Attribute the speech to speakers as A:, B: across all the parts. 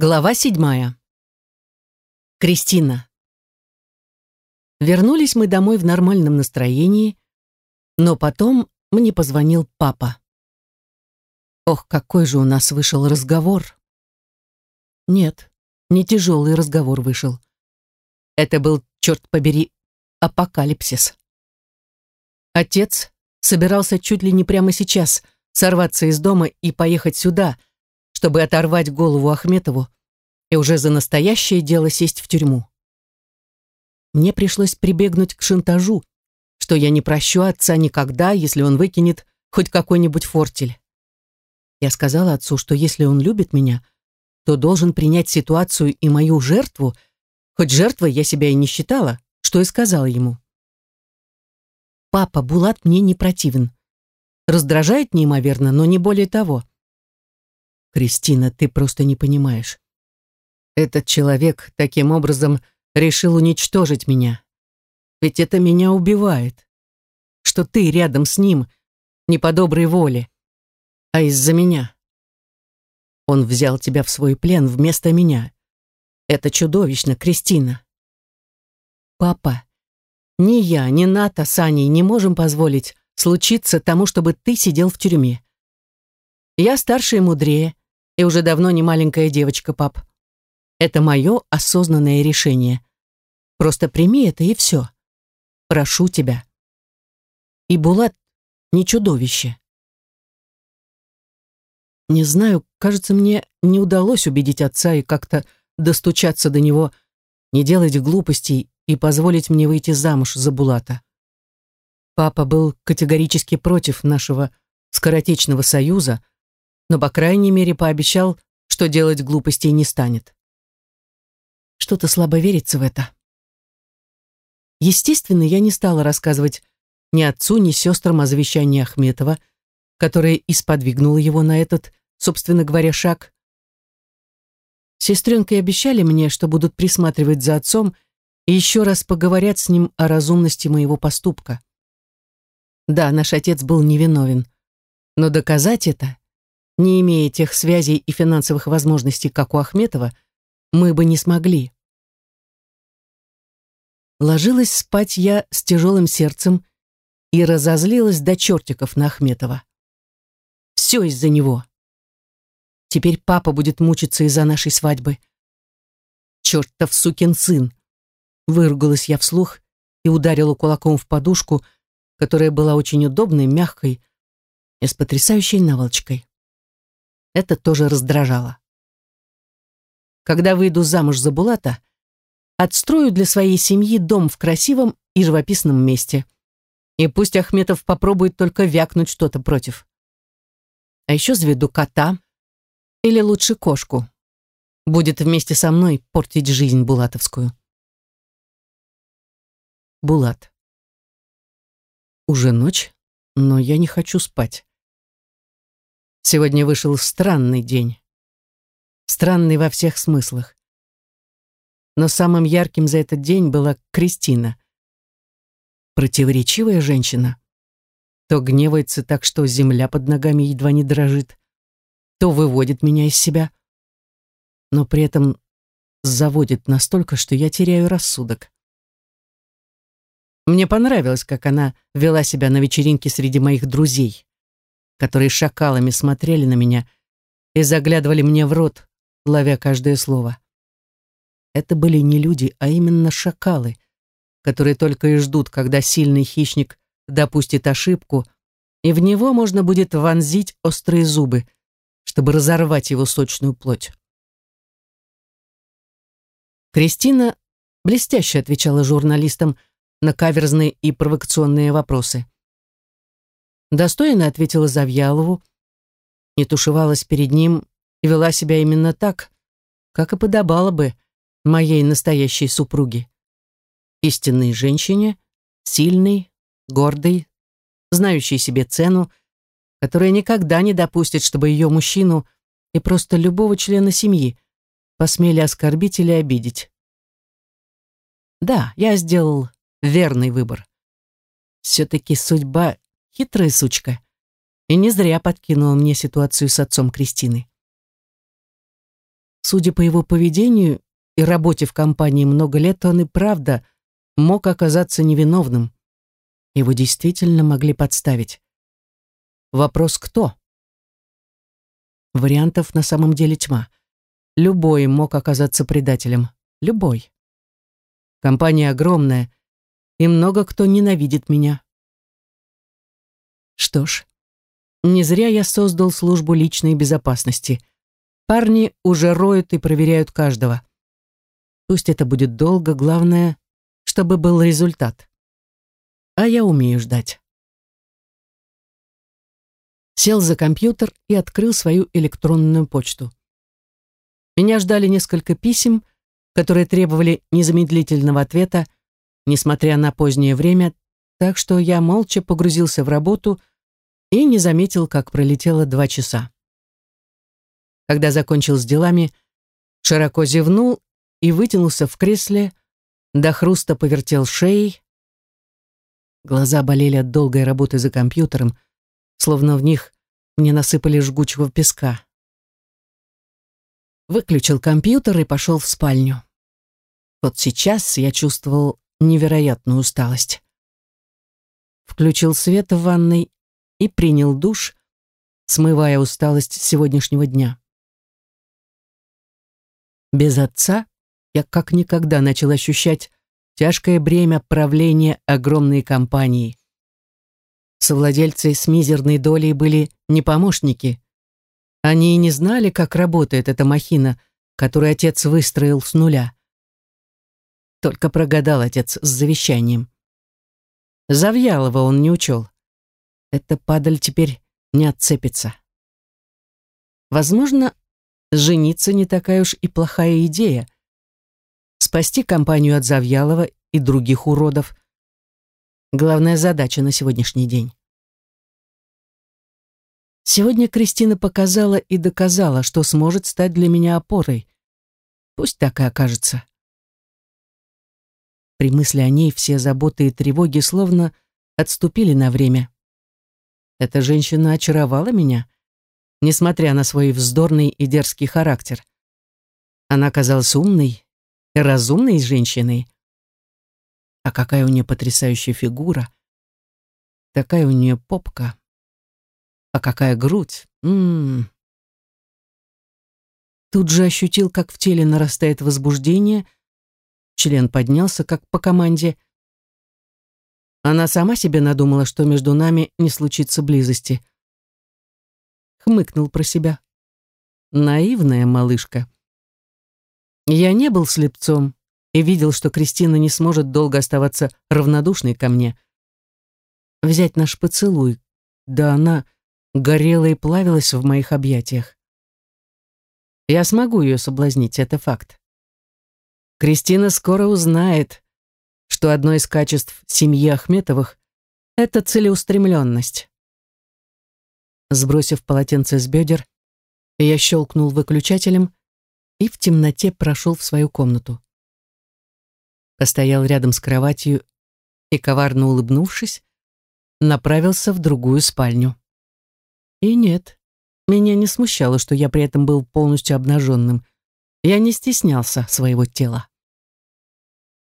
A: Глава седьмая. Кристина. Вернулись мы домой в нормальном настроении, но потом мне позвонил папа. Ох, какой же у нас вышел разговор. Нет, не тяжелый разговор вышел. Это был, черт побери, апокалипсис. Отец собирался чуть ли не прямо сейчас сорваться из дома и поехать сюда, чтобы оторвать голову Ахметову и уже за настоящее дело сесть в тюрьму. Мне пришлось прибегнуть к шантажу, что я не прощу отца никогда, если он выкинет хоть какой-нибудь фортель. Я сказала отцу, что если он любит меня, то должен принять ситуацию и мою жертву, хоть жертвой я себя и не считала, что и сказала ему. Папа Булат мне не противен. Раздражает неимоверно, но не более того. Кристина, ты просто не понимаешь. Этот человек таким образом решил уничтожить меня. Ведь это меня убивает. Что ты рядом с ним не по доброй воле, а из-за меня. Он взял тебя в свой плен вместо меня. Это чудовищно, Кристина. Папа, ни я, ни Ната с Аней не можем позволить случиться тому, чтобы ты сидел в тюрьме. Я старше и мудрее, и уже давно не маленькая девочка, пап. Это мое осознанное решение. Просто прими это и все. Прошу тебя. И Булат не чудовище. Не знаю, кажется, мне не удалось убедить отца и как-то достучаться до него, не делать глупостей и позволить мне выйти замуж за Булата. Папа был категорически против нашего скоротечного союза, но, по крайней мере, пообещал, что делать глупостей не станет. Что-то слабо верится в это. Естественно, я не стала рассказывать ни отцу, ни сестрам о завещании Ахметова, которое исподвигнуло его на этот, собственно говоря, шаг. Сестренки обещали мне, что будут присматривать за отцом и еще раз поговорят с ним о разумности моего поступка. Да, наш отец был невиновен, но доказать это не имея тех связей и финансовых возможностей, как у Ахметова, мы бы не смогли. Ложилась спать я с тяжелым сердцем и разозлилась до чертиков на Ахметова. Все из-за него. Теперь папа будет мучиться из-за нашей свадьбы. Чертов сукин сын. Выругалась я вслух и ударила кулаком в подушку, которая была очень удобной, мягкой и с потрясающей наволочкой. Это тоже раздражало. Когда выйду замуж за Булата, отстрою для своей семьи дом в красивом и живописном месте. И пусть Ахметов попробует только вякнуть что-то против. А еще заведу кота, или лучше кошку. Будет вместе со мной портить жизнь Булатовскую. Булат. Уже ночь, но я не хочу спать. Сегодня вышел странный день. Странный во всех смыслах. Но самым ярким за этот день была Кристина. Противоречивая женщина. То гневается так, что земля под ногами едва не дрожит, то выводит меня из себя, но при этом заводит настолько, что я теряю рассудок. Мне понравилось, как она вела себя на вечеринке среди моих друзей которые шакалами смотрели на меня и заглядывали мне в рот, ловя каждое слово. Это были не люди, а именно шакалы, которые только и ждут, когда сильный хищник допустит ошибку, и в него можно будет вонзить острые зубы, чтобы разорвать его сочную плоть. Кристина блестяще отвечала журналистам на каверзные и провокационные вопросы. Достойно ответила Завьялову, не тушевалась перед ним и вела себя именно так, как и подобало бы моей настоящей супруге. Истинной женщине, сильной, гордой, знающей себе цену, которая никогда не допустит, чтобы ее мужчину и просто любого члена семьи посмели оскорбить или обидеть. Да, я сделал верный выбор. Все-таки судьба Хитрая сучка. И не зря подкинула мне ситуацию с отцом Кристины. Судя по его поведению и работе в компании много лет, он и правда мог оказаться невиновным. Его действительно могли подставить. Вопрос «кто?». Вариантов на самом деле тьма. Любой мог оказаться предателем. Любой. Компания огромная, и много кто ненавидит меня. Что ж, не зря я создал службу личной безопасности. Парни уже роют и проверяют каждого. Пусть это будет долго, главное, чтобы был результат. А я умею ждать. Сел за компьютер и открыл свою электронную почту. Меня ждали несколько писем, которые требовали незамедлительного ответа, несмотря на позднее время, так что я молча погрузился в работу и не заметил, как пролетело два часа. Когда закончил с делами, широко зевнул и вытянулся в кресле, до хруста повертел шеей. Глаза болели от долгой работы за компьютером, словно в них мне насыпали жгучего песка. Выключил компьютер и пошел в спальню. Вот сейчас я чувствовал невероятную усталость. Включил свет в ванной и принял душ, смывая усталость сегодняшнего дня. Без отца я как никогда начал ощущать тяжкое бремя правления огромной компании. Совладельцы с мизерной долей были не помощники. Они и не знали, как работает эта махина, которую отец выстроил с нуля. Только прогадал отец с завещанием. Завьялова он не учел. Эта падаль теперь не отцепится. Возможно, жениться не такая уж и плохая идея. Спасти компанию от Завьялова и других уродов. Главная задача на сегодняшний день. Сегодня Кристина показала и доказала, что сможет стать для меня опорой. Пусть так и окажется. При мысли о ней все заботы и тревоги словно отступили на время. Эта женщина очаровала меня, несмотря на свой вздорный и дерзкий характер. Она казалась умной разумной женщиной. А какая у нее потрясающая фигура. Такая у нее попка. А какая грудь. М -м -м. Тут же ощутил, как в теле нарастает возбуждение — Член поднялся, как по команде. Она сама себе надумала, что между нами не случится близости. Хмыкнул про себя. Наивная малышка. Я не был слепцом и видел, что Кристина не сможет долго оставаться равнодушной ко мне. Взять наш поцелуй, да она горела и плавилась в моих объятиях. Я смогу ее соблазнить, это факт. Кристина скоро узнает, что одно из качеств семьи Ахметовых — это целеустремленность. Сбросив полотенце с бедер, я щелкнул выключателем и в темноте прошел в свою комнату. Постоял рядом с кроватью и, коварно улыбнувшись, направился в другую спальню. И нет, меня не смущало, что я при этом был полностью обнаженным — я не стеснялся своего тела.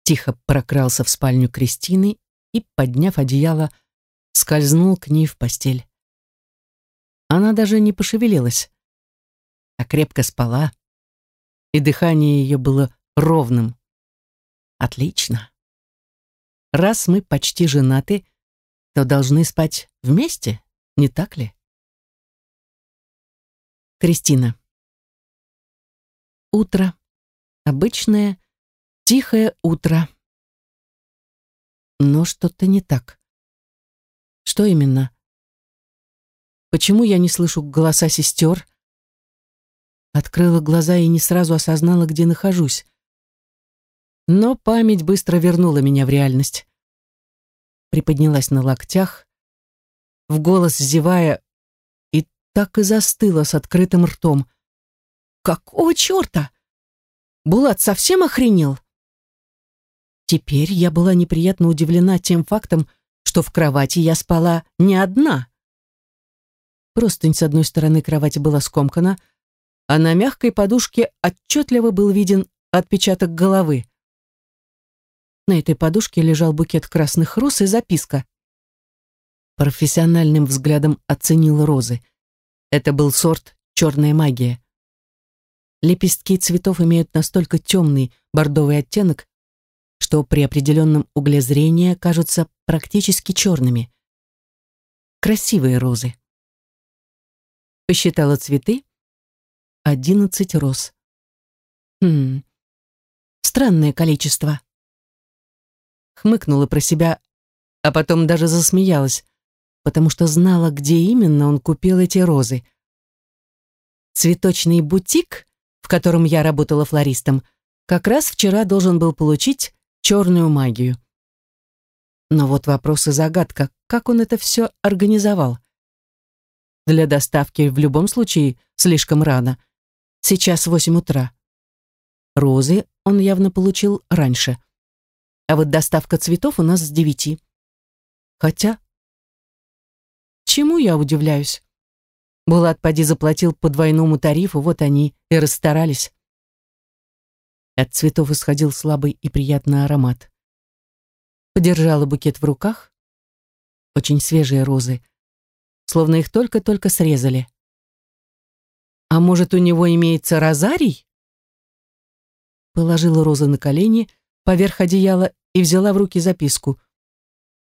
A: Тихо прокрался в спальню Кристины и, подняв одеяло, скользнул к ней в постель. Она даже не пошевелилась, а крепко спала, и дыхание ее было ровным. Отлично. Раз мы почти женаты, то должны спать вместе, не так ли? Кристина. Утро. Обычное, тихое утро. Но что-то не так. Что именно? Почему я не слышу голоса сестер? Открыла глаза и не сразу осознала, где нахожусь. Но память быстро вернула меня в реальность. Приподнялась на локтях, в голос зевая, и так и застыла с открытым ртом. Какого черта? Булат совсем охренел? Теперь я была неприятно удивлена тем фактом, что в кровати я спала не одна. Простынь с одной стороны кровати была скомкана, а на мягкой подушке отчетливо был виден отпечаток головы. На этой подушке лежал букет красных роз и записка. Профессиональным взглядом оценил розы. Это был сорт «Черная магия». Лепестки цветов имеют настолько темный бордовый оттенок, что при определенном угле зрения кажутся практически черными. Красивые розы. Посчитала цветы. Одиннадцать роз. Хм, странное количество. Хмыкнула про себя, а потом даже засмеялась, потому что знала, где именно он купил эти розы. Цветочный бутик в котором я работала флористом, как раз вчера должен был получить черную магию. Но вот вопрос и загадка, как он это все организовал? Для доставки в любом случае слишком рано. Сейчас восемь утра. Розы он явно получил раньше. А вот доставка цветов у нас с девяти. Хотя... Чему я удивляюсь? Булат поди заплатил по двойному тарифу, вот они и расстарались. От цветов исходил слабый и приятный аромат. Подержала букет в руках. Очень свежие розы, словно их только-только срезали. А может, у него имеется розарий? Положила розы на колени, поверх одеяла и взяла в руки записку.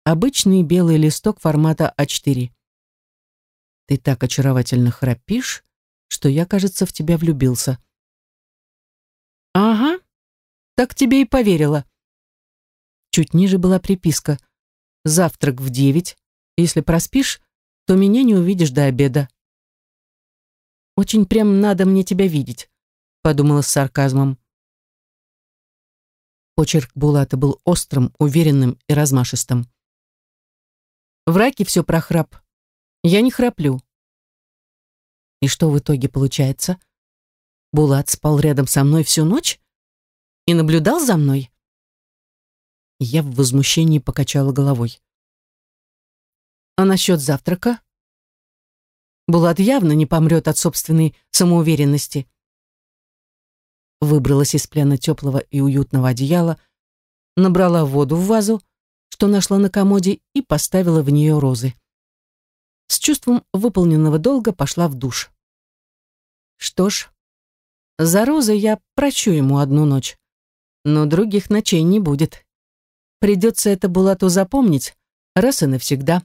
A: Обычный белый листок формата А4. Ты так очаровательно храпишь, что я, кажется, в тебя влюбился. Ага, так тебе и поверила. Чуть ниже была приписка. Завтрак в девять. Если проспишь, то меня не увидишь до обеда. Очень прям надо мне тебя видеть, подумала с сарказмом. Почерк Булата был острым, уверенным и размашистым. В раке все прохрап. Я не храплю. И что в итоге получается? Булат спал рядом со мной всю ночь и наблюдал за мной? Я в возмущении покачала головой. А насчет завтрака? Булат явно не помрет от собственной самоуверенности. Выбралась из плена теплого и уютного одеяла, набрала воду в вазу, что нашла на комоде, и поставила в нее розы с чувством выполненного долга пошла в душ. Что ж, за розой я прощу ему одну ночь, но других ночей не будет. Придется это Булату запомнить раз и навсегда.